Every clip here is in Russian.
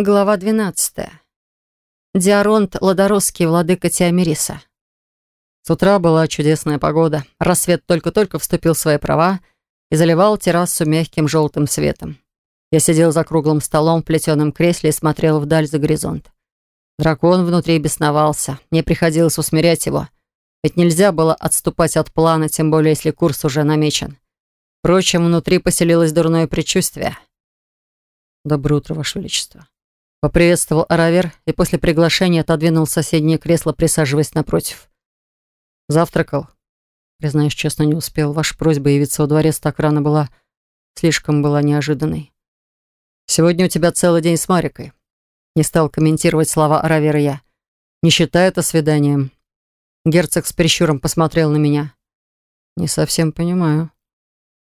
Глава 12. Диаронт Ладоросский, владыка Тиамириса. С утра была чудесная погода. Рассвет только-только вступил в свои права и заливал террасу мягким желтым светом. Я сидел за круглым столом в плетеном кресле и смотрел вдаль за горизонт. Дракон внутри бесновался. Мне приходилось усмирять его. Ведь нельзя было отступать от плана, тем более если курс уже намечен. Впрочем, внутри поселилось дурное предчувствие. «Доброе утро, Ваше Величество», Поприветствовал Аравер и после приглашения отодвинул соседнее кресло, присаживаясь напротив. Завтракал. Признаюсь, честно, не успел. Ваша просьба явиться во дворец так рано была... Слишком была неожиданной. Сегодня у тебя целый день с Марикой. Не стал комментировать слова Аравера я. Не считая это свиданием. Герцог с прищуром посмотрел на меня. Не совсем понимаю.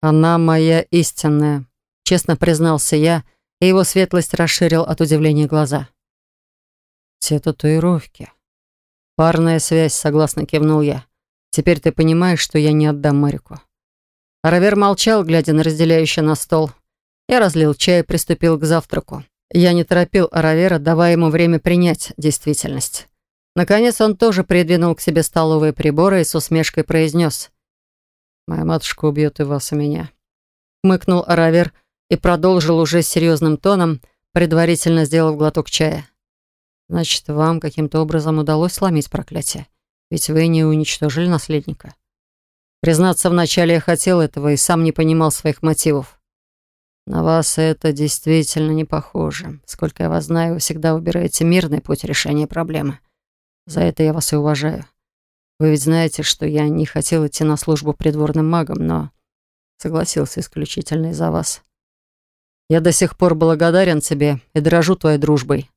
Она моя истинная. Честно признался я, и его светлость расширил от удивления глаза. «Те татуировки». «Парная связь», — согласно кивнул я. «Теперь ты понимаешь, что я не отдам Марику». Равер молчал, глядя на разделяющий на стол. Я разлил чай и приступил к завтраку. Я не торопил Аравера, давая ему время принять действительность. Наконец он тоже придвинул к себе столовые приборы и с усмешкой произнес. «Моя матушка убьет и вас, и меня». Мыкнул Аравер, — и продолжил уже серьезным тоном, предварительно сделав глоток чая. «Значит, вам каким-то образом удалось сломить проклятие? Ведь вы не уничтожили наследника». Признаться, вначале я хотел этого и сам не понимал своих мотивов. На вас это действительно не похоже. Сколько я вас знаю, вы всегда выбираете мирный путь решения проблемы. За это я вас и уважаю. Вы ведь знаете, что я не хотел идти на службу придворным магом, но согласился исключительно из-за вас. Я до сих пор благодарен тебе и дорожу твоей дружбой.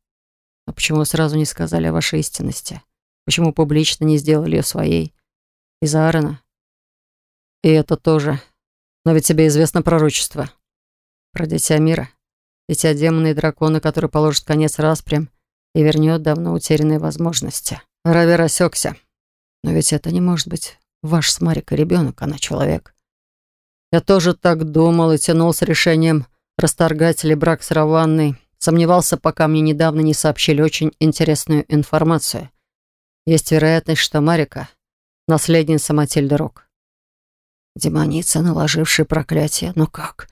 Но почему сразу не сказали о вашей истинности? Почему публично не сделали ее своей? Из-за Аарона? И это тоже. Но ведь тебе известно пророчество. Про дитя мира. Дитя демона и дракона, который положит конец распрям и вернет давно утерянные возможности. Равер осекся. Но ведь это не может быть ваш с Марикой ребенок, она человек. Я тоже так думал и тянул с решением расторгать ли брак с Раванной, сомневался, пока мне недавно не сообщили очень интересную информацию. Есть вероятность, что Марика — наследница Матильды Рок. Демоница, наложившая проклятие. Но как?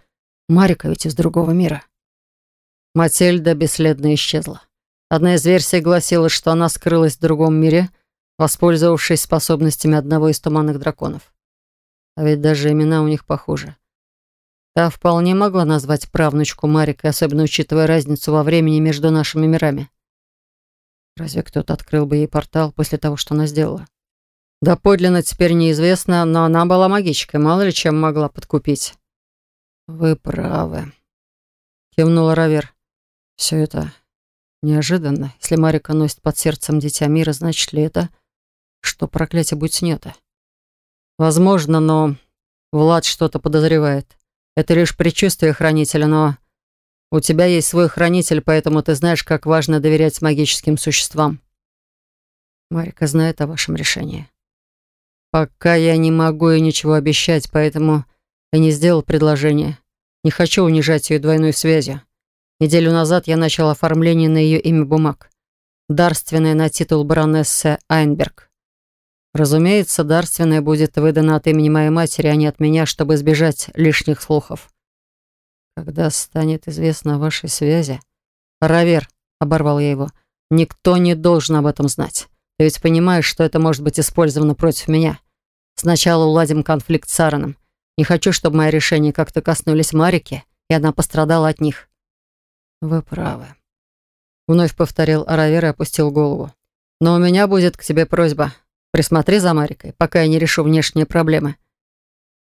Марика ведь из другого мира. Матильда бесследно исчезла. Одна из версий гласила, что она скрылась в другом мире, воспользовавшись способностями одного из туманных драконов. А ведь даже имена у них похожи. Та вполне могла назвать правнучку Марикой, особенно учитывая разницу во времени между нашими мирами. Разве кто-то открыл бы ей портал после того, что она сделала? Да подлинно теперь неизвестно, но она была магичкой, мало ли чем могла подкупить. «Вы правы», — кивнула Равер. «Все это неожиданно. Если Марика носит под сердцем Дитя Мира, значит ли это, что проклятие будет снято? Возможно, но Влад что-то подозревает. Это лишь предчувствие хранителя, но у тебя есть свой хранитель, поэтому ты знаешь, как важно доверять магическим существам. Марика знает о вашем решении. Пока я не могу ей ничего обещать, поэтому я не сделал предложение. Не хочу унижать ее двойной связью. Неделю назад я начал оформление на ее имя бумаг. Дарственное на титул баронессы Айнберг. Разумеется, дарственное будет выдано от имени моей матери, а не от меня, чтобы избежать лишних слухов. Когда станет известно о вашей связи... Равер, оборвал я его, никто не должен об этом знать. Ты ведь понимаешь, что это может быть использовано против меня. Сначала уладим конфликт с Аароном. Не хочу, чтобы мои решения как-то коснулись Марики, и она пострадала от них. Вы правы. Вновь повторил Аравер и опустил голову. Но у меня будет к тебе просьба. Присмотри за Марикой, пока я не решу внешние проблемы.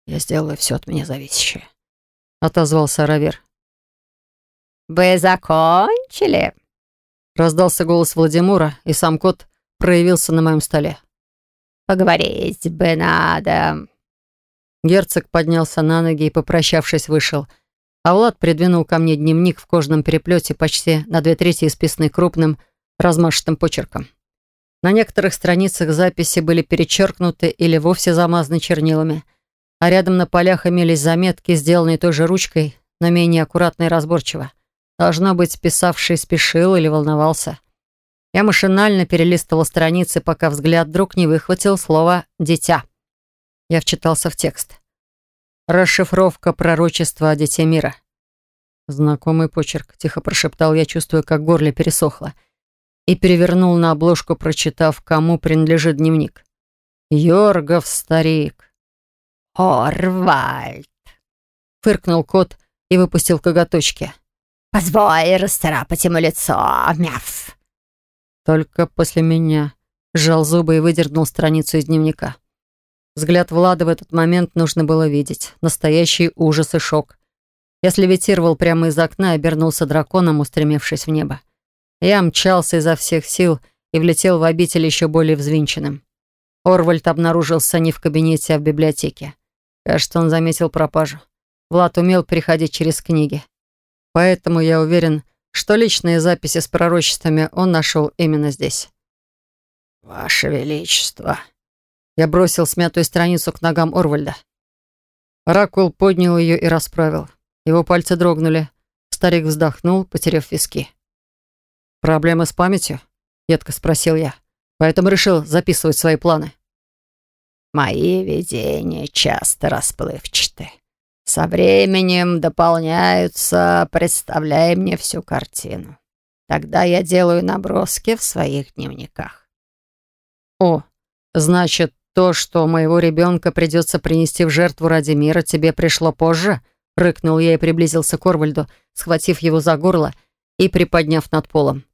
Я сделаю все от меня зависящее. Отозвался Равер. «Вы закончили?» Раздался голос Владимира, и сам кот проявился на моем столе. «Поговорить бы надо». Герцог поднялся на ноги и, попрощавшись, вышел. А Влад придвинул ко мне дневник в кожаном переплете, почти на две трети исписанный крупным, размашистым почерком. На некоторых страницах записи были перечеркнуты или вовсе замазаны чернилами, а рядом на полях имелись заметки, сделанные той же ручкой, но менее аккуратно и разборчиво. Должно быть, писавший спешил или волновался. Я машинально перелистывал страницы, пока взгляд вдруг не выхватил слово «дитя». Я вчитался в текст. Расшифровка пророчества о Дите мира. Знакомый почерк, тихо прошептал я, чувствуя, как горле пересохло. И перевернул на обложку, прочитав, кому принадлежит дневник. Йоргов старик. «Орвальд!» — фыркнул кот и выпустил коготочки. «Позволь расцарапать ему лицо, мяв!» Только после меня. Сжал зубы и выдернул страницу из дневника. Взгляд Влада в этот момент нужно было видеть. Настоящий ужас и шок. Я слевитировал прямо из окна и обернулся драконом, устремившись в небо. Я мчался изо всех сил и влетел в обитель еще более взвинченным. Орвальд обнаружился не в кабинете, а в библиотеке. Кажется, он заметил пропажу. Влад умел переходить через книги. Поэтому я уверен, что личные записи с пророчествами он нашел именно здесь. «Ваше Величество!» Я бросил смятую страницу к ногам Орвальда. Ракул поднял ее и расправил. Его пальцы дрогнули. Старик вздохнул, потеряв виски. «Проблемы с памятью?» — едко спросил я. Поэтому решил записывать свои планы. «Мои видения часто расплывчаты. Со временем дополняются, представляя мне всю картину. Тогда я делаю наброски в своих дневниках. О, значит, то, что моего ребенка придется принести в жертву ради мира, тебе пришло позже? Рыкнул я и приблизился к Орвальду, схватив его за горло и приподняв над полом.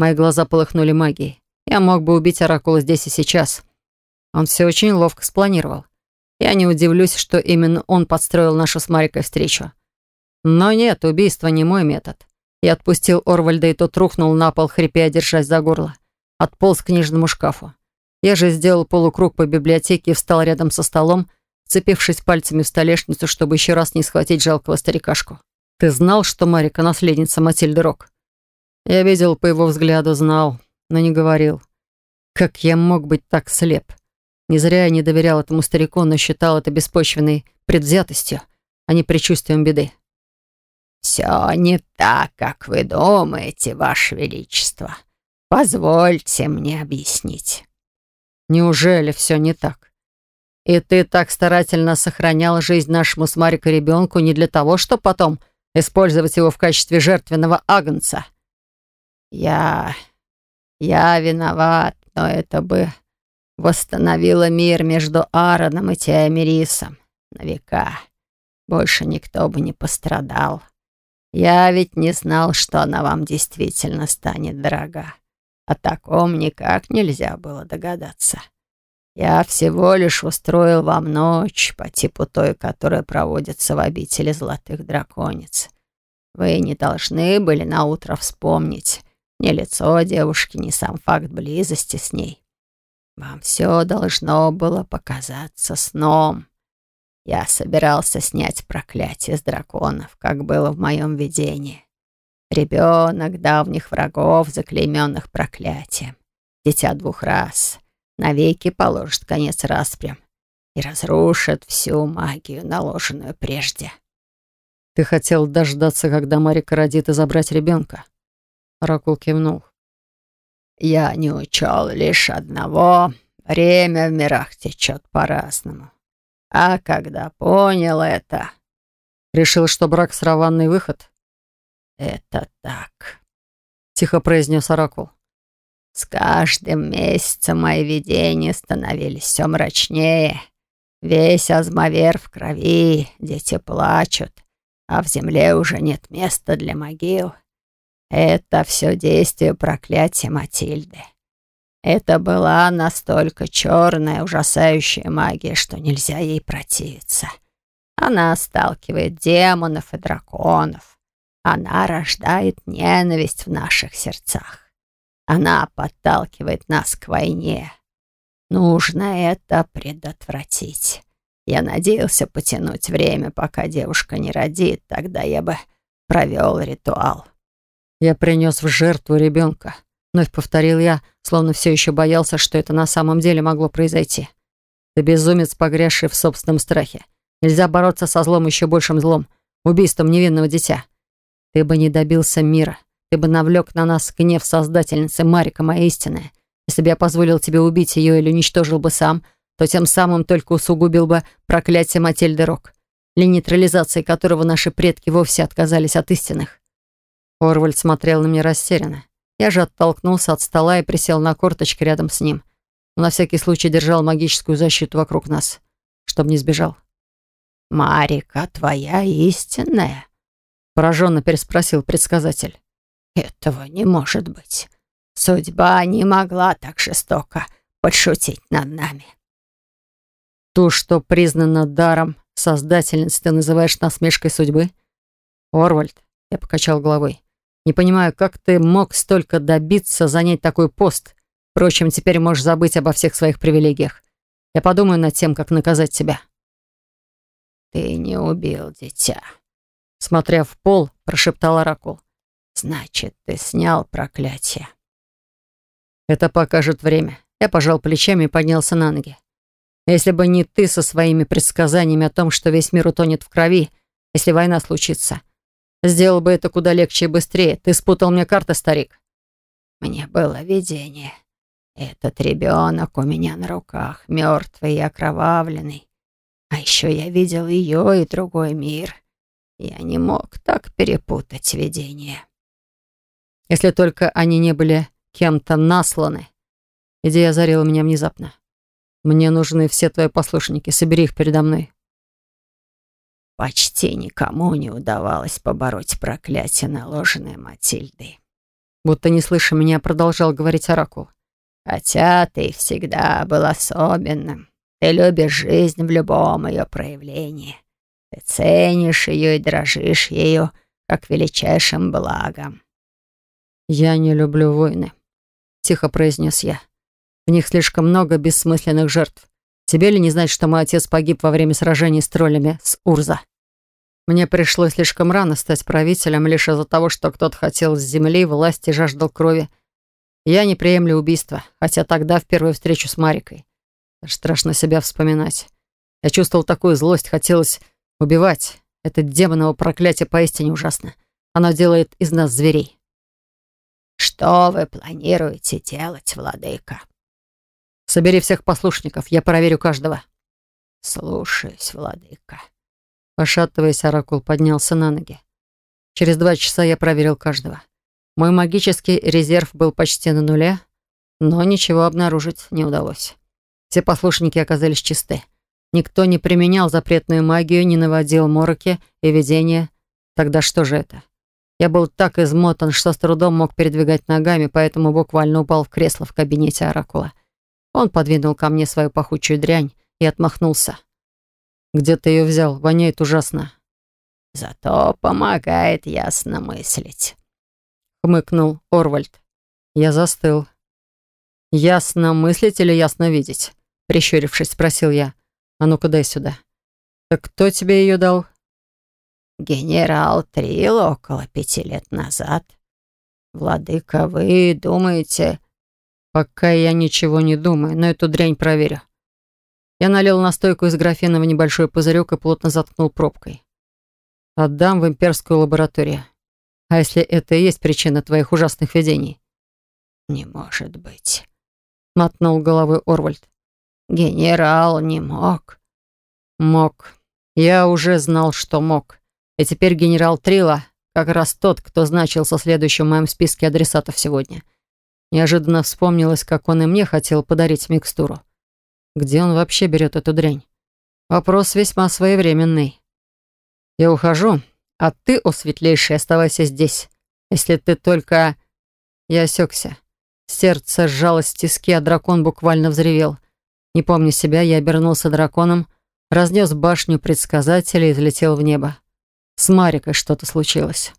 Мои глаза полыхнули магией. Я мог бы убить Оракула здесь и сейчас. Он все очень ловко спланировал. Я не удивлюсь, что именно он подстроил нашу с Марикой встречу. Но нет, убийство не мой метод. Я отпустил Орвальда, и тот рухнул на пол, хрипя, держась за горло. Отполз к книжному шкафу. Я же сделал полукруг по библиотеке и встал рядом со столом, цепившись пальцами в столешницу, чтобы еще раз не схватить жалкого старикашку. «Ты знал, что Марика — наследница Матильды Рок?» Я видел по его взгляду, знал, но не говорил. Как я мог быть так слеп? Не зря я не доверял этому старику, но считал это беспочвенной предвзятостью, а не предчувствием беды. «Все не так, как вы думаете, Ваше Величество. Позвольте мне объяснить». «Неужели все не так? И ты так старательно сохранял жизнь нашему с Марикой ребенку не для того, чтобы потом использовать его в качестве жертвенного агнца?» «Я... я виноват, но это бы восстановила мир между Аароном и Теомирисом на века. Больше никто бы не пострадал. Я ведь не знал, что она вам действительно станет дорога. О таком никак нельзя было догадаться. Я всего лишь устроил вам ночь по типу той, которая проводится в обители золотых драконец. Вы не должны были наутро вспомнить ни лицо девушки, ни сам факт близости с ней. Вам все должно было показаться сном. Я собирался снять проклятие с драконов, как было в моем видении. Ребенок давних врагов, заклейменных проклятием. Дитя двух раз. Навеки положит конец распрям и разрушит всю магию, наложенную прежде. «Ты хотел дождаться, когда Марика родит и забрать ребенка?» Оракул кивнул. Я не учел лишь одного. Время в мирах течет по-разному. А когда понял это... Решил, что брак с Раванной выход? Это так. Тихо произнес Оракул. С каждым месяцем мои видения становились все мрачнее. Весь Азмавер в крови, дети плачут, а в земле уже нет места для могил. Это все действие проклятия Матильды. Это была настолько черная, ужасающая магия, что нельзя ей противиться. Она сталкивает демонов и драконов. Она рождает ненависть в наших сердцах. Она подталкивает нас к войне. Нужно это предотвратить. Я надеялся потянуть время, пока девушка не родит, тогда я бы провел ритуал. «Я принес в жертву ребенка», — вновь повторил я, словно все еще боялся, что это на самом деле могло произойти. «Ты безумец, погрязший в собственном страхе. Нельзя бороться со злом еще большим злом, убийством невинного дитя. ты бы не добился мира. Ты бы навлек на нас гнев Создательницы Марика, моя истинная. Если бы я позволил тебе убить ее или уничтожил бы сам, то тем самым только усугубил бы проклятие Матильды Рок, для нейтрализации которого наши предки вовсе отказались от истинных. Орвальд смотрел на меня растерянно. Я же оттолкнулся от стола и присел на корточки рядом с ним. Но на всякий случай держал магическую защиту вокруг нас, чтобы не сбежал. «Марика, твоя истинная?» Пораженно переспросил предсказатель. «Этого не может быть. Судьба не могла так жестоко подшутить над нами». «То, что признано даром создательницы, ты называешь насмешкой судьбы?» «Орвальд», — я покачал головой, — «не понимаю, как ты мог столько добиться занять такой пост? Впрочем, теперь можешь забыть обо всех своих привилегиях. Я подумаю над тем, как наказать тебя». «Ты не убил дитя», — смотря в пол, прошептал Оракул. Значит, ты снял проклятие. Это покажет время. Я пожал плечами и поднялся на ноги. Если бы не ты со своими предсказаниями о том, что весь мир утонет в крови, если война случится, сделал бы это куда легче и быстрее. Ты спутал мне карты, старик. Мне было видение. Этот ребенок у меня на руках, мертвый и окровавленный. А еще я видел ее и другой мир. Я не мог так перепутать видение. Если только они не были кем-то насланы. Идея озарила меня внезапно. Мне нужны все твои послушники, собери их передо мной. Почти никому не удавалось побороть проклятие, наложенное Матильдой. Будто не слыша меня, продолжал говорить Оракул. Хотя ты всегда был особенным. Ты любишь жизнь в любом ее проявлении. Ты ценишь ее и дрожишь ею, как величайшим благом. «Я не люблю войны», — тихо произнес я. «В них слишком много бессмысленных жертв. Тебе ли не знать, что мой отец погиб во время сражений с троллями с Урза? Мне пришлось слишком рано стать правителем лишь из-за того, что кто-то хотел с земли, власти, жаждал крови. Я не приемлю убийства, хотя тогда, в первую встречу с Марикой. Даже страшно себя вспоминать. Я чувствовал такую злость, хотелось убивать. Это демоново проклятие поистине ужасно. Оно делает из нас зверей. «Что вы планируете делать, владыка?» «Собери всех послушников, я проверю каждого». «Слушаюсь, владыка». Пошатываясь, Оракул поднялся на ноги. Через два часа я проверил каждого. Мой магический резерв был почти на нуле, но ничего обнаружить не удалось. Все послушники оказались чисты. Никто не применял запретную магию, не наводил мороки и видения. Тогда что же это? Я был так измотан, что с трудом мог передвигать ногами, поэтому буквально упал в кресло в кабинете Оракула. Он подвинул ко мне свою пахучую дрянь и отмахнулся. «Где ты ее взял? Воняет ужасно». «Зато помогает ясно мыслить», — хмыкнул Орвальд. Я застыл. «Ясно мыслить или ясно видеть?» — прищурившись, спросил я. «А ну-ка дай сюда». «Так кто тебе ее дал?» генерал Трил около пяти лет назад. Владыка, вы думаете...» «Пока я ничего не думаю, но эту дрянь проверю». Я налил настойку из графина в небольшой пузырек и плотно заткнул пробкой. «Отдам в имперскую лабораторию. А если это и есть причина твоих ужасных видений?» «Не может быть», — мотнул головой Орвальд. «Генерал не мог». «Мог. Я уже знал, что мог. И теперь генерал Трила как раз тот, кто значился следующим в моем списке адресатов сегодня. Неожиданно вспомнилось, как он и мне хотел подарить микстуру. Где он вообще берет эту дрянь? Вопрос весьма своевременный. Я ухожу, а ты, о светлейший, оставайся здесь. Если ты только... Я осекся. Сердце сжалось в тиски, а дракон буквально взревел. Не помня себя, я обернулся драконом, разнес башню предсказателя и взлетел в небо. С Марикой что-то случилось.